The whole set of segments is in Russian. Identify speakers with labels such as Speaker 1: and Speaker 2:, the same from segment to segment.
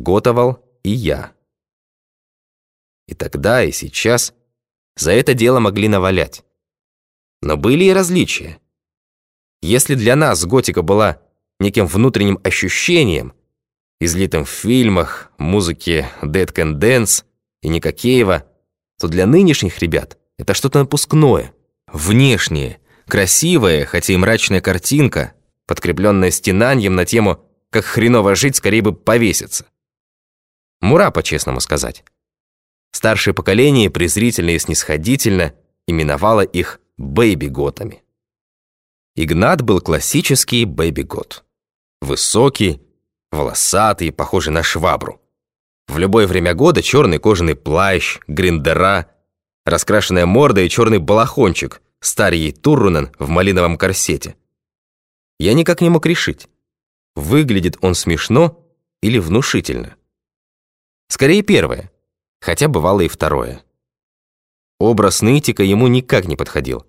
Speaker 1: готовал и я. И тогда, и сейчас за это дело могли навалять. Но были и различия. Если для нас готика была неким внутренним ощущением, излитым в фильмах, музыке Dead Can Dance и Никакеева, то для нынешних ребят это что-то напускное, внешнее, красивая, хотя и мрачная картинка, подкрепленная стенанием на тему «как хреново жить, скорее бы повеситься». Мура, по-честному сказать. Старшее поколение презрительно и снисходительно именовало их «бэйби-готами». Игнат был классический бэйби-гот. Высокий, волосатый, похожий на швабру. В любое время года черный кожаный плащ, гриндера, раскрашенная морда и черный балахончик, старый Туррунен в малиновом корсете. Я никак не мог решить, выглядит он смешно или внушительно. Скорее первое, хотя бывало и второе. Образ нытика ему никак не подходил.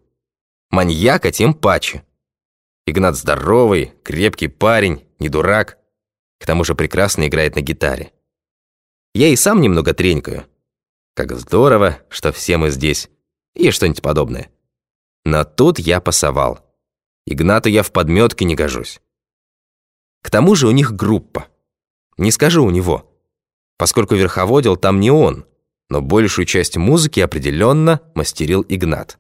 Speaker 1: Маньяка тем паче. Игнат здоровый, крепкий парень, не дурак. К тому же прекрасно играет на гитаре. Я и сам немного тренькаю. Как здорово, что все мы здесь. И что-нибудь подобное. Но тут я пасовал. Игнату я в подметке не гожусь. К тому же у них группа. Не скажу у него. Поскольку верховодил там не он, но большую часть музыки определенно мастерил Игнат.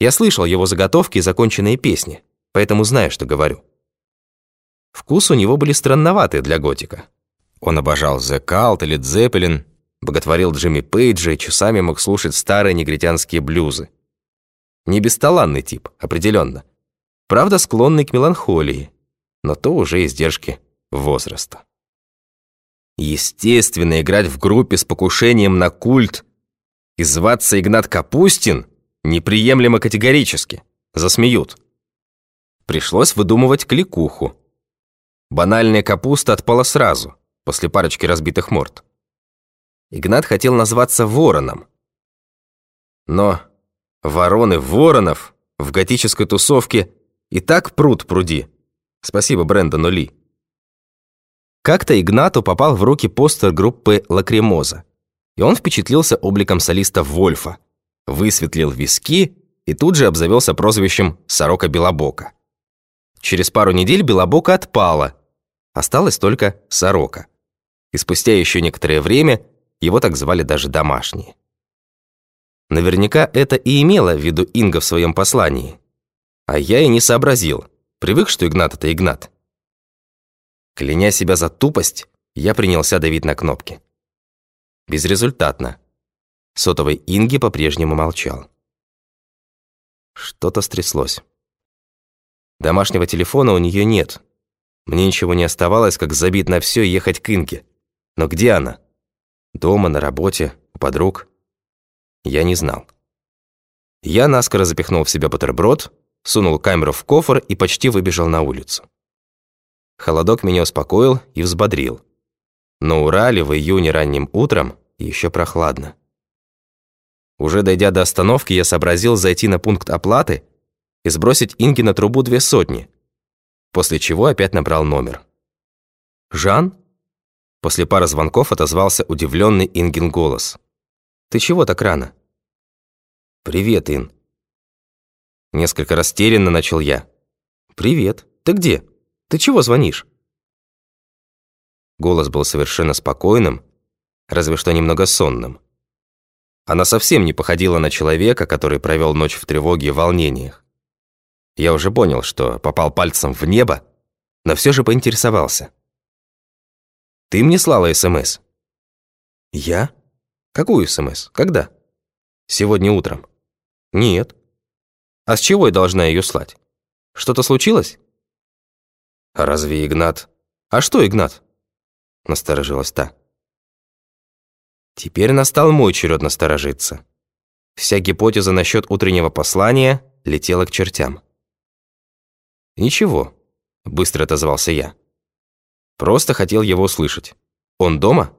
Speaker 1: Я слышал его заготовки и законченные песни поэтому знаю, что говорю. Вкус у него были странноватые для готика. Он обожал The Cult или Zeppelin, боготворил Джимми Пейджа и часами мог слушать старые негритянские блюзы. Не бесталанный тип, определенно. Правда, склонный к меланхолии, но то уже издержки возраста. Естественно, играть в группе с покушением на культ и зваться Игнат Капустин неприемлемо категорически. Засмеют. Пришлось выдумывать кликуху. Банальная капуста отпала сразу, после парочки разбитых морд. Игнат хотел назваться Вороном. Но вороны воронов в готической тусовке и так пруд пруди. Спасибо Брэндону Ли. Как-то Игнату попал в руки постер группы «Лакримоза», и он впечатлился обликом солиста Вольфа, высветлил виски и тут же обзавелся прозвищем «Сорока Белобока». Через пару недель Белобока отпала. Осталась только Сорока. И спустя еще некоторое время его так звали даже домашние. Наверняка это и имело в виду Инга в своем послании. А я и не сообразил. Привык, что Игнат — это Игнат. Кляня себя за тупость, я принялся давить на кнопки. Безрезультатно. Сотовый Инги по-прежнему молчал. Что-то стряслось. Домашнего телефона у нее нет. Мне ничего не оставалось, как забить на все и ехать к Инге. Но где она? Дома, на работе, у подруг? Я не знал. Я наскоро запихнул в себя бутерброд, сунул камеру в кофр и почти выбежал на улицу. Холодок меня успокоил и взбодрил. На Урале в июне ранним утром еще прохладно. Уже дойдя до остановки, я сообразил зайти на пункт оплаты и сбросить Инге на трубу две сотни, после чего опять набрал номер. «Жан?» После пары звонков отозвался удивленный Ингин голос. «Ты чего так рано?» «Привет, Ин». Несколько растерянно начал я. «Привет. Ты где? Ты чего звонишь?» Голос был совершенно спокойным, разве что немного сонным. Она совсем не походила на человека, который провел ночь в тревоге и волнениях. Я уже понял, что попал пальцем в небо, но все же поинтересовался. «Ты мне слала СМС?» «Я? Какую СМС? Когда?» «Сегодня утром». «Нет». «А с чего я должна ее слать? Что-то случилось?» «А разве Игнат...» «А что Игнат?» Насторожилась та. Теперь настал мой черед насторожиться. Вся гипотеза насчет утреннего послания летела к чертям. «Ничего», — быстро отозвался я. «Просто хотел его услышать. Он дома?»